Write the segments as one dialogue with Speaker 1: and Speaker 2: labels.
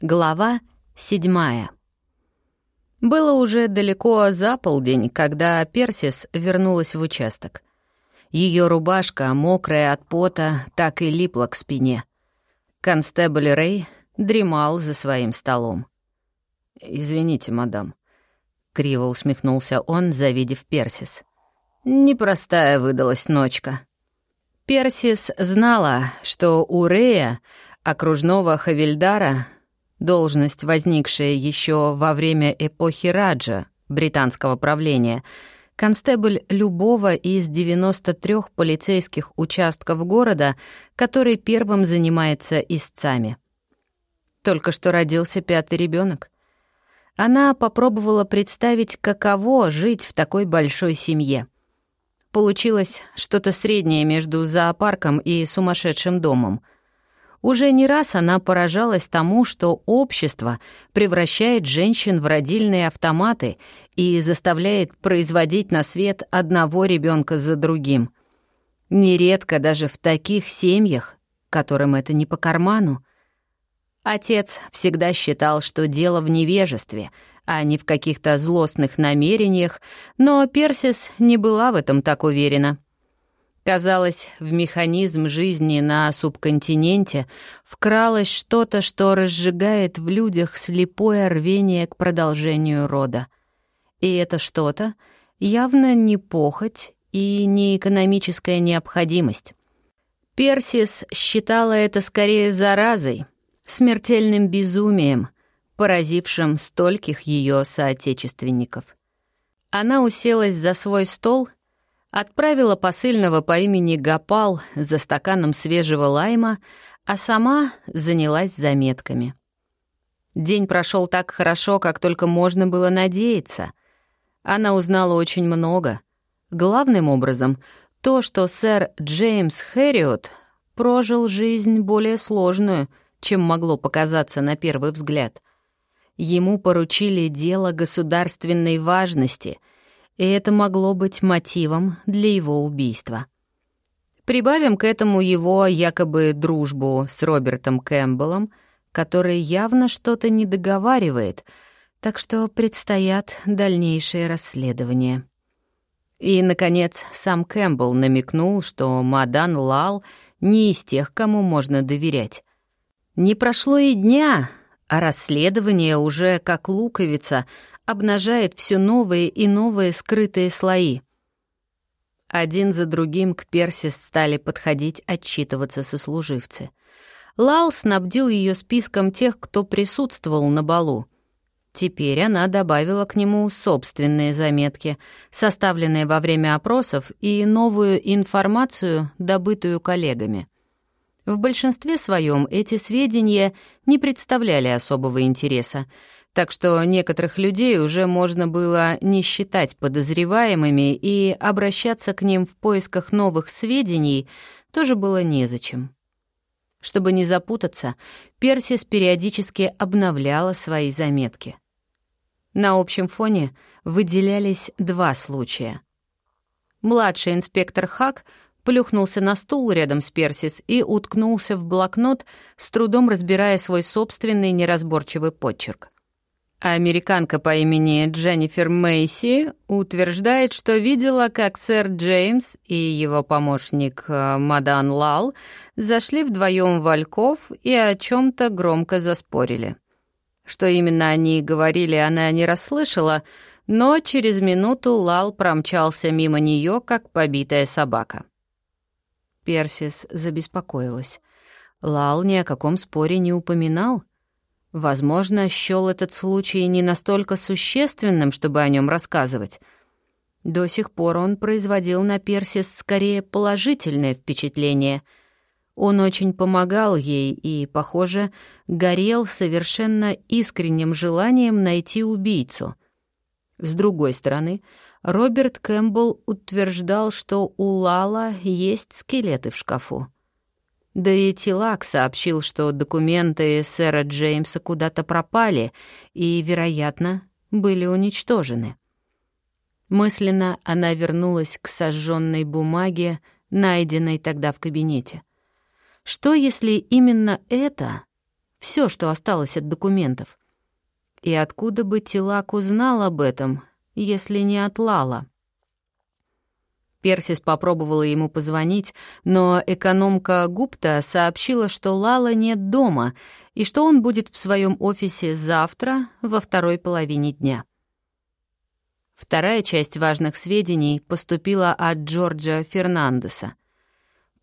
Speaker 1: Глава седьмая. Было уже далеко за полдень, когда Персис вернулась в участок. Ее рубашка, мокрая от пота, так и липла к спине. Констебль Рэй дремал за своим столом. «Извините, мадам», — криво усмехнулся он, завидев Персис. «Непростая выдалась ночка». Персис знала, что у Рэя, окружного хавильдара, Должность, возникшая еще во время эпохи Раджа, британского правления, констебль любого из 93 полицейских участков города, который первым занимается истцами. Только что родился пятый ребенок. Она попробовала представить, каково жить в такой большой семье. Получилось что-то среднее между зоопарком и сумасшедшим домом — уже не раз она поражалась тому, что общество превращает женщин в родильные автоматы и заставляет производить на свет одного ребенка за другим. Нередко даже в таких семьях, которым это не по карману. Отец всегда считал, что дело в невежестве, а не в каких-то злостных намерениях, но Персис не была в этом так уверена. Казалось, в механизм жизни на субконтиненте вкралось что-то, что разжигает в людях слепое рвение к продолжению рода. И это что-то явно не похоть и не экономическая необходимость. Персис считала это скорее заразой, смертельным безумием, поразившим стольких ее соотечественников. Она уселась за свой стол — Отправила посыльного по имени Гапал за стаканом свежего лайма, а сама занялась заметками. День прошел так хорошо, как только можно было надеяться. Она узнала очень много. Главным образом, то, что сэр Джеймс Хэриот прожил жизнь более сложную, чем могло показаться на первый взгляд. Ему поручили дело государственной важности — и это могло быть мотивом для его убийства. Прибавим к этому его якобы дружбу с Робертом Кэмпбеллом, который явно что-то не договаривает, так что предстоят дальнейшие расследования. И, наконец, сам Кэмпбелл намекнул, что Мадан Лал не из тех, кому можно доверять. Не прошло и дня, а расследование уже, как луковица, обнажает все новые и новые скрытые слои. Один за другим к Персис стали подходить отчитываться сослуживцы. Лал снабдил ее списком тех, кто присутствовал на балу. Теперь она добавила к нему собственные заметки, составленные во время опросов, и новую информацию, добытую коллегами. В большинстве своем эти сведения не представляли особого интереса, так что некоторых людей уже можно было не считать подозреваемыми и обращаться к ним в поисках новых сведений тоже было незачем. Чтобы не запутаться, Персис периодически обновляла свои заметки. На общем фоне выделялись два случая. Младший инспектор Хак плюхнулся на стул рядом с Персис и уткнулся в блокнот, с трудом разбирая свой собственный неразборчивый почерк. Американка по имени Дженнифер Мейси утверждает, что видела, как сэр Джеймс и его помощник э, Мадан Лал зашли вдвоем в Альков и о чем то громко заспорили. Что именно они говорили, она не расслышала, но через минуту Лал промчался мимо нее, как побитая собака. Персис забеспокоилась. Лал ни о каком споре не упоминал. Возможно, счёл этот случай не настолько существенным, чтобы о нем рассказывать. До сих пор он производил на Персис скорее положительное впечатление. Он очень помогал ей и, похоже, горел совершенно искренним желанием найти убийцу. С другой стороны, Роберт Кэмпбелл утверждал, что у Лала есть скелеты в шкафу. Да и Тилак сообщил, что документы сэра Джеймса куда-то пропали и, вероятно, были уничтожены. Мысленно она вернулась к сожженной бумаге, найденной тогда в кабинете. Что, если именно это Все, что осталось от документов. И откуда бы Тилак узнал об этом, если не от Лала? Персис попробовала ему позвонить, но экономка Гупта сообщила, что Лала нет дома и что он будет в своем офисе завтра во второй половине дня. Вторая часть важных сведений поступила от Джорджа Фернандеса.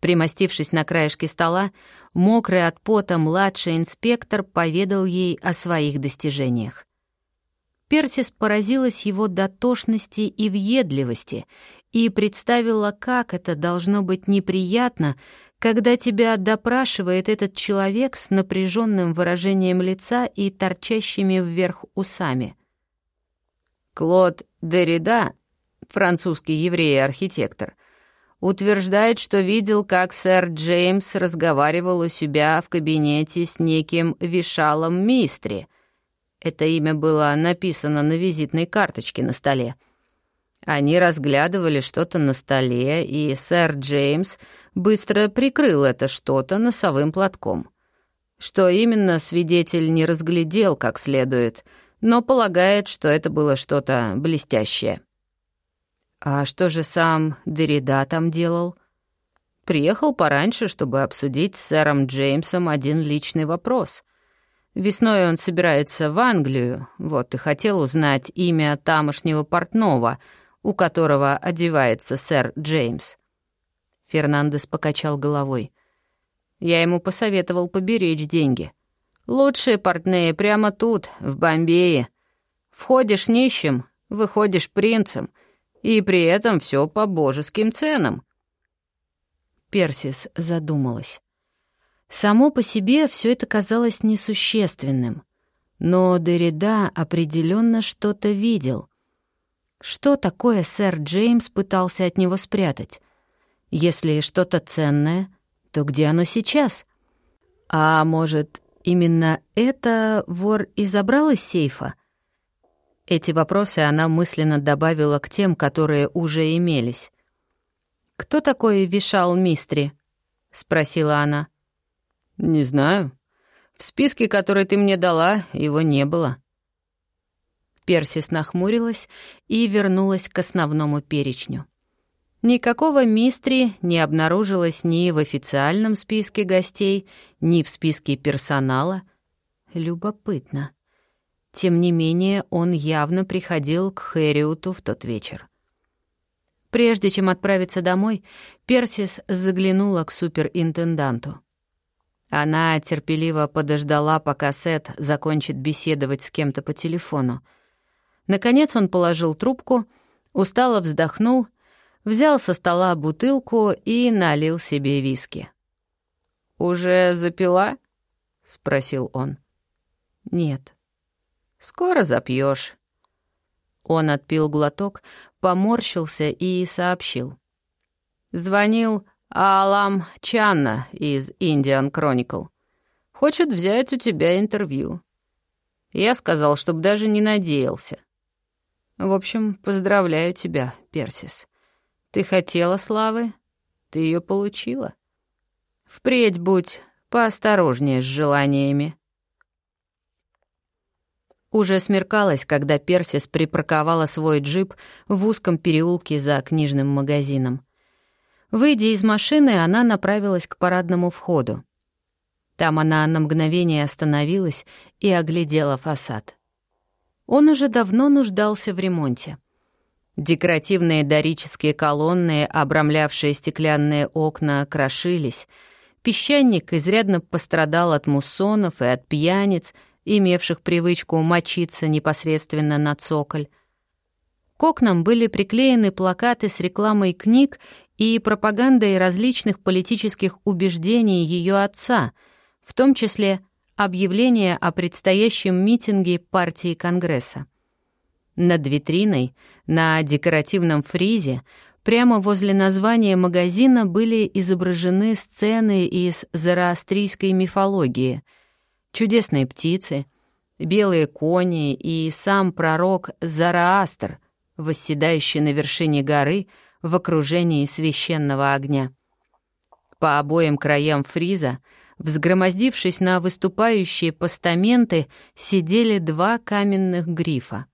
Speaker 1: Примостившись на краешке стола, мокрый от пота младший инспектор поведал ей о своих достижениях. Персис поразилась его дотошности и въедливости и представила, как это должно быть неприятно, когда тебя допрашивает этот человек с напряженным выражением лица и торчащими вверх усами. Клод Деррида, французский еврей и архитектор, утверждает, что видел, как сэр Джеймс разговаривал у себя в кабинете с неким Вишалом Мистри — это имя было написано на визитной карточке на столе. Они разглядывали что-то на столе, и сэр Джеймс быстро прикрыл это что-то носовым платком. Что именно, свидетель не разглядел как следует, но полагает, что это было что-то блестящее. А что же сам Деррида там делал? Приехал пораньше, чтобы обсудить с сэром Джеймсом один личный вопрос — Весной он собирается в Англию, вот и хотел узнать имя тамошнего портного, у которого одевается сэр Джеймс. Фернандес покачал головой. Я ему посоветовал поберечь деньги. Лучшие портные прямо тут, в Бомбее. Входишь нищим, выходишь принцем, и при этом все по божеским ценам. Персис задумалась. Само по себе все это казалось несущественным, но Деррида определенно что-то видел. Что такое сэр Джеймс пытался от него спрятать? Если что-то ценное, то где оно сейчас? А может, именно это вор и забрал из сейфа? Эти вопросы она мысленно добавила к тем, которые уже имелись. «Кто такой Вишал Мистри?» — спросила она. «Не знаю. В списке, который ты мне дала, его не было». Персис нахмурилась и вернулась к основному перечню. Никакого мистри не обнаружилось ни в официальном списке гостей, ни в списке персонала. Любопытно. Тем не менее, он явно приходил к Хэриуту в тот вечер. Прежде чем отправиться домой, Персис заглянула к суперинтенданту. Она терпеливо подождала, пока Сет закончит беседовать с кем-то по телефону. Наконец он положил трубку, устало вздохнул, взял со стола бутылку и налил себе виски. «Уже запила?» — спросил он. «Нет». «Скоро запьешь. Он отпил глоток, поморщился и сообщил. «Звонил Алам Чанна из Indian Chronicle. Хочет взять у тебя интервью. Я сказал, чтобы даже не надеялся. В общем, поздравляю тебя, Персис. Ты хотела славы, ты ее получила. Впредь будь поосторожнее с желаниями. Уже смеркалось, когда Персис припарковала свой джип в узком переулке за книжным магазином. Выйдя из машины, она направилась к парадному входу. Там она на мгновение остановилась и оглядела фасад. Он уже давно нуждался в ремонте. Декоративные дорические колонны, обрамлявшие стеклянные окна, крошились. Песчаник изрядно пострадал от муссонов и от пьяниц, имевших привычку мочиться непосредственно на цоколь. К окнам были приклеены плакаты с рекламой книг и пропагандой различных политических убеждений ее отца, в том числе объявление о предстоящем митинге партии Конгресса. Над витриной, на декоративном фризе, прямо возле названия магазина были изображены сцены из зороастрийской мифологии. Чудесные птицы, белые кони и сам пророк Зараастр, восседающий на вершине горы — в окружении священного огня. По обоим краям фриза взгромоздившись на выступающие постаменты, сидели два каменных грифа.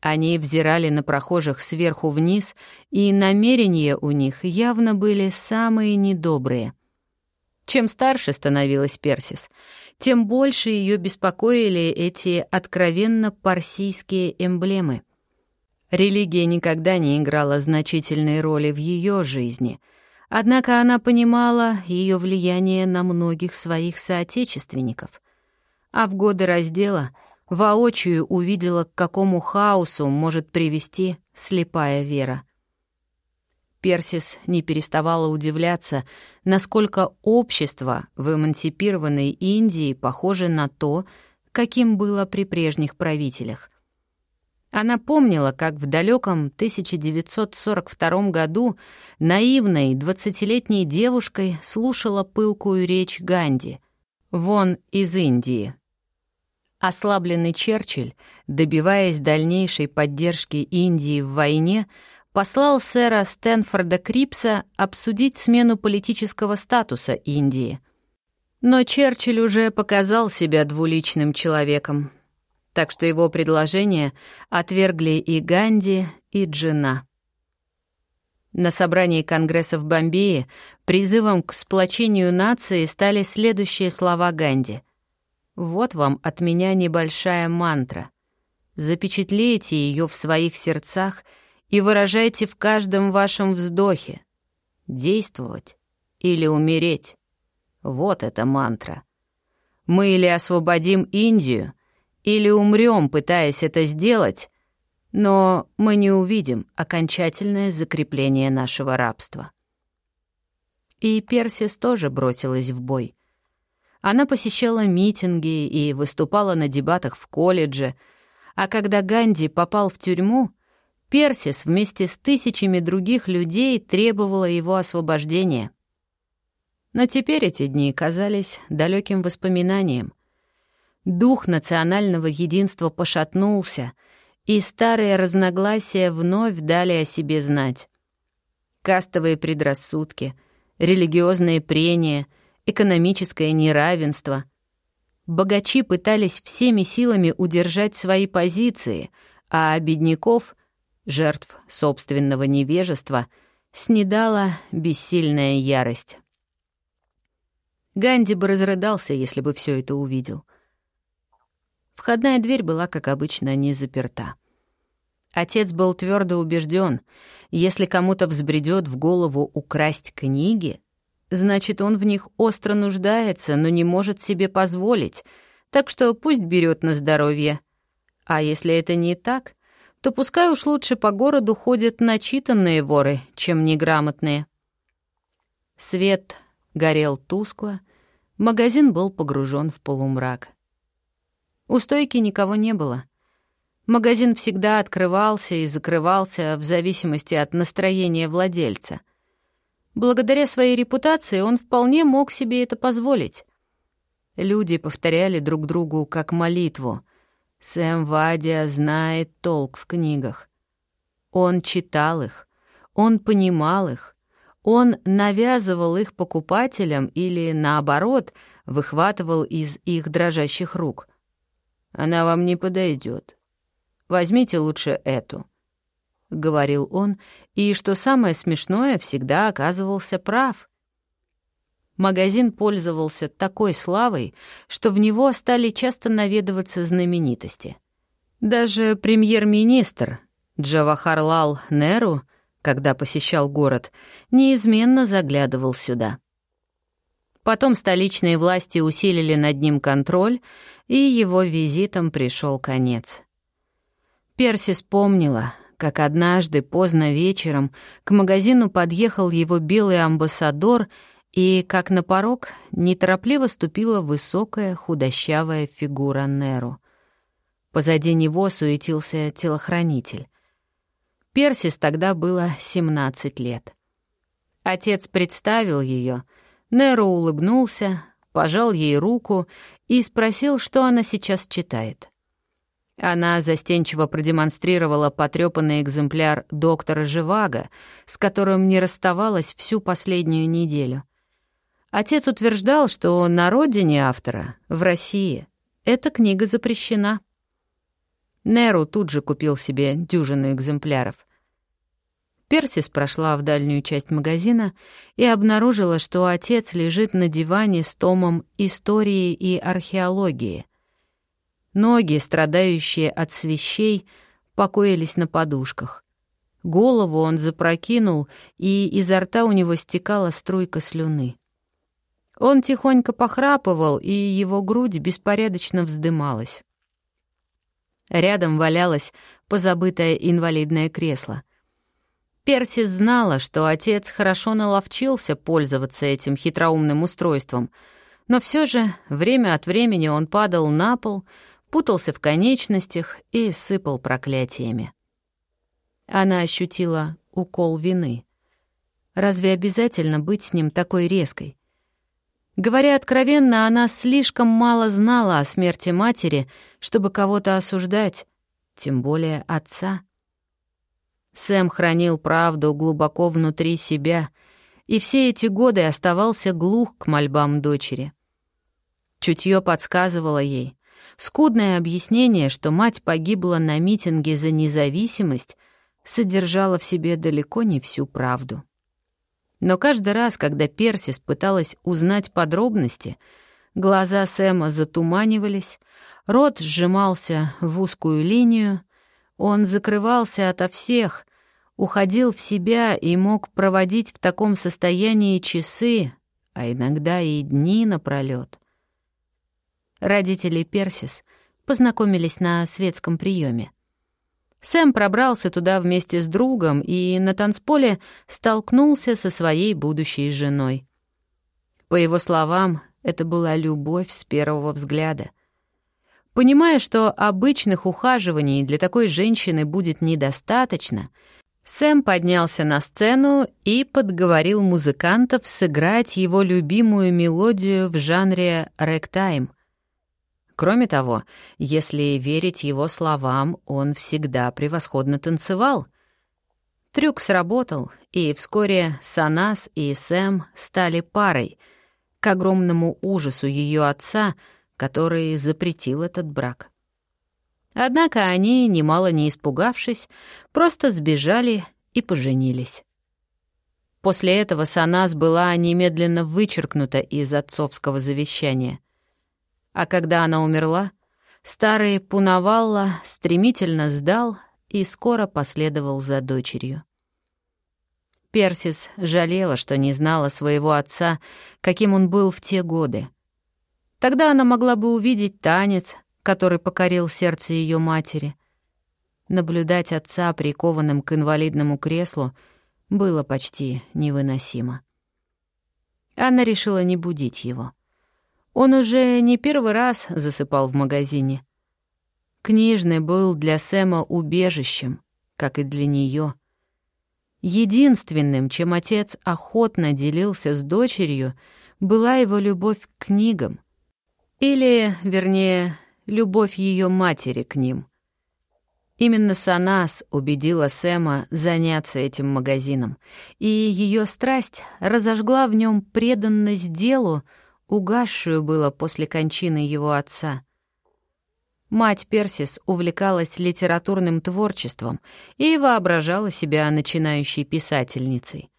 Speaker 1: Они взирали на прохожих сверху вниз, и намерения у них явно были самые недобрые. Чем старше становилась Персис, тем больше ее беспокоили эти откровенно парсийские эмблемы. Религия никогда не играла значительной роли в ее жизни, однако она понимала ее влияние на многих своих соотечественников. А в годы раздела воочию увидела, к какому хаосу может привести слепая вера. Персис не переставала удивляться, насколько общество в эмансипированной Индии похоже на то, каким было при прежних правителях. Она помнила, как в далеком 1942 году наивной двадцатилетней девушкой слушала пылкую речь Ганди «Вон из Индии». Ослабленный Черчилль, добиваясь дальнейшей поддержки Индии в войне, послал сэра Стэнфорда Крипса обсудить смену политического статуса Индии. Но Черчилль уже показал себя двуличным человеком, так что его предложение отвергли и Ганди, и Джина. На собрании Конгресса в Бомбее призывом к сплочению нации стали следующие слова Ганди. «Вот вам от меня небольшая мантра. Запечатлейте ее в своих сердцах — и выражайте в каждом вашем вздохе. Действовать или умереть. Вот эта мантра. Мы или освободим Индию, или умрем, пытаясь это сделать, но мы не увидим окончательное закрепление нашего рабства. И Персис тоже бросилась в бой. Она посещала митинги и выступала на дебатах в колледже, а когда Ганди попал в тюрьму, Персис вместе с тысячами других людей требовала его освобождения. Но теперь эти дни казались далеким воспоминанием. Дух национального единства пошатнулся, и старые разногласия вновь дали о себе знать. Кастовые предрассудки, религиозные прения, экономическое неравенство. Богачи пытались всеми силами удержать свои позиции, а бедняков жертв собственного невежества, снедала бессильная ярость. Ганди бы разрыдался, если бы все это увидел. Входная дверь была, как обычно, не заперта. Отец был твердо убежден, если кому-то взбредет в голову украсть книги, значит, он в них остро нуждается, но не может себе позволить, так что пусть берет на здоровье. А если это не так, то пускай уж лучше по городу ходят начитанные воры, чем неграмотные. Свет горел тускло, магазин был погружен в полумрак. У стойки никого не было. Магазин всегда открывался и закрывался в зависимости от настроения владельца. Благодаря своей репутации он вполне мог себе это позволить. Люди повторяли друг другу как молитву — Сэм Вадия знает толк в книгах. Он читал их, он понимал их, он навязывал их покупателям или, наоборот, выхватывал из их дрожащих рук. «Она вам не подойдет. Возьмите лучше эту», — говорил он, и, что самое смешное, всегда оказывался прав. Магазин пользовался такой славой, что в него стали часто наведываться знаменитости. Даже премьер-министр Джавахарлал Неру, когда посещал город, неизменно заглядывал сюда. Потом столичные власти усилили над ним контроль, и его визитом пришел конец. Перси вспомнила, как однажды поздно вечером к магазину подъехал его белый амбассадор — и, как на порог, неторопливо ступила высокая худощавая фигура Неру. Позади него суетился телохранитель. Персис тогда было 17 лет. Отец представил ее, Неру улыбнулся, пожал ей руку и спросил, что она сейчас читает. Она застенчиво продемонстрировала потрепанный экземпляр доктора Живаго, с которым не расставалась всю последнюю неделю. Отец утверждал, что на родине автора, в России, эта книга запрещена. Неру тут же купил себе дюжину экземпляров. Персис прошла в дальнюю часть магазина и обнаружила, что отец лежит на диване с томом истории и археологии. Ноги, страдающие от свещей, покоились на подушках. Голову он запрокинул, и изо рта у него стекала струйка слюны. Он тихонько похрапывал, и его грудь беспорядочно вздымалась. Рядом валялось позабытое инвалидное кресло. Персис знала, что отец хорошо наловчился пользоваться этим хитроумным устройством, но все же время от времени он падал на пол, путался в конечностях и сыпал проклятиями. Она ощутила укол вины. Разве обязательно быть с ним такой резкой? Говоря откровенно, она слишком мало знала о смерти матери, чтобы кого-то осуждать, тем более отца. Сэм хранил правду глубоко внутри себя и все эти годы оставался глух к мольбам дочери. Чутье подсказывало ей. Скудное объяснение, что мать погибла на митинге за независимость, содержало в себе далеко не всю правду. Но каждый раз, когда Персис пыталась узнать подробности, глаза Сэма затуманивались, рот сжимался в узкую линию, он закрывался ото всех, уходил в себя и мог проводить в таком состоянии часы, а иногда и дни напролёт. Родители Персис познакомились на светском приеме. Сэм пробрался туда вместе с другом и на танцполе столкнулся со своей будущей женой. По его словам, это была любовь с первого взгляда. Понимая, что обычных ухаживаний для такой женщины будет недостаточно — Сэм поднялся на сцену и подговорил музыкантов сыграть его любимую мелодию в жанре рэктайм. Кроме того, если верить его словам, он всегда превосходно танцевал. Трюк сработал, и вскоре Санас и Сэм стали парой, к огромному ужасу ее отца, который запретил этот брак. Однако они, немало не испугавшись, просто сбежали и поженились. После этого Санас была немедленно вычеркнута из отцовского завещания. А когда она умерла, старый Пунавалла стремительно сдал и скоро последовал за дочерью. Персис жалела, что не знала своего отца, каким он был в те годы. Тогда она могла бы увидеть танец, который покорил сердце ее матери. Наблюдать отца, прикованным к инвалидному креслу, было почти невыносимо. Анна решила не будить его. Он уже не первый раз засыпал в магазине. Книжный был для Сэма убежищем, как и для нее. Единственным, чем отец охотно делился с дочерью, была его любовь к книгам. Или, вернее, любовь ее матери к ним. Именно Санас убедила Сэма заняться этим магазином, и ее страсть разожгла в нем преданность делу, угасшую было после кончины его отца. Мать Персис увлекалась литературным творчеством и воображала себя начинающей писательницей.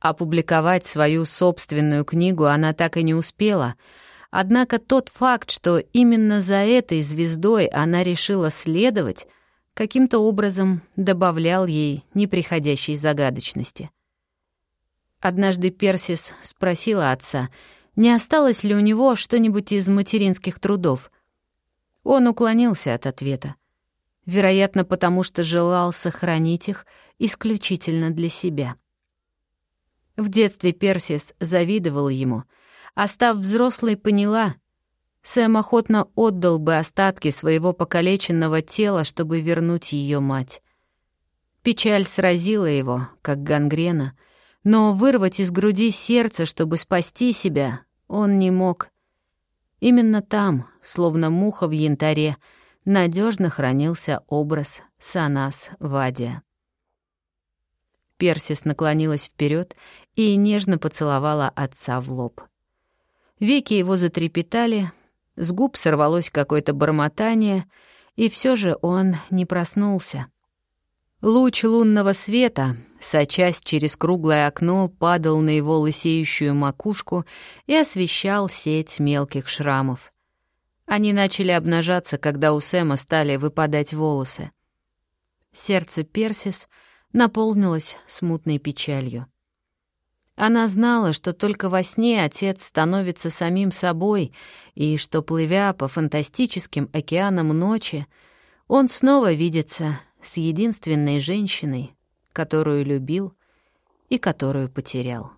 Speaker 1: Опубликовать свою собственную книгу она так и не успела — Однако тот факт, что именно за этой звездой она решила следовать, каким-то образом добавлял ей неприходящей загадочности. Однажды Персис спросила отца, не осталось ли у него что-нибудь из материнских трудов. Он уклонился от ответа. Вероятно, потому что желал сохранить их исключительно для себя. В детстве Персис завидовал ему — а став взрослой, поняла, Сэм охотно отдал бы остатки своего покалеченного тела, чтобы вернуть ее мать. Печаль сразила его, как гангрена, но вырвать из груди сердце, чтобы спасти себя, он не мог. Именно там, словно муха в янтаре, надежно хранился образ Санас Вадия. Персис наклонилась вперед и нежно поцеловала отца в лоб. Веки его затрепетали, с губ сорвалось какое-то бормотание, и все же он не проснулся. Луч лунного света, сочась через круглое окно, падал на его лысеющую макушку и освещал сеть мелких шрамов. Они начали обнажаться, когда у Сэма стали выпадать волосы. Сердце Персис наполнилось смутной печалью. Она знала, что только во сне отец становится самим собой, и что, плывя по фантастическим океанам ночи, он снова видится с единственной женщиной, которую любил и которую потерял.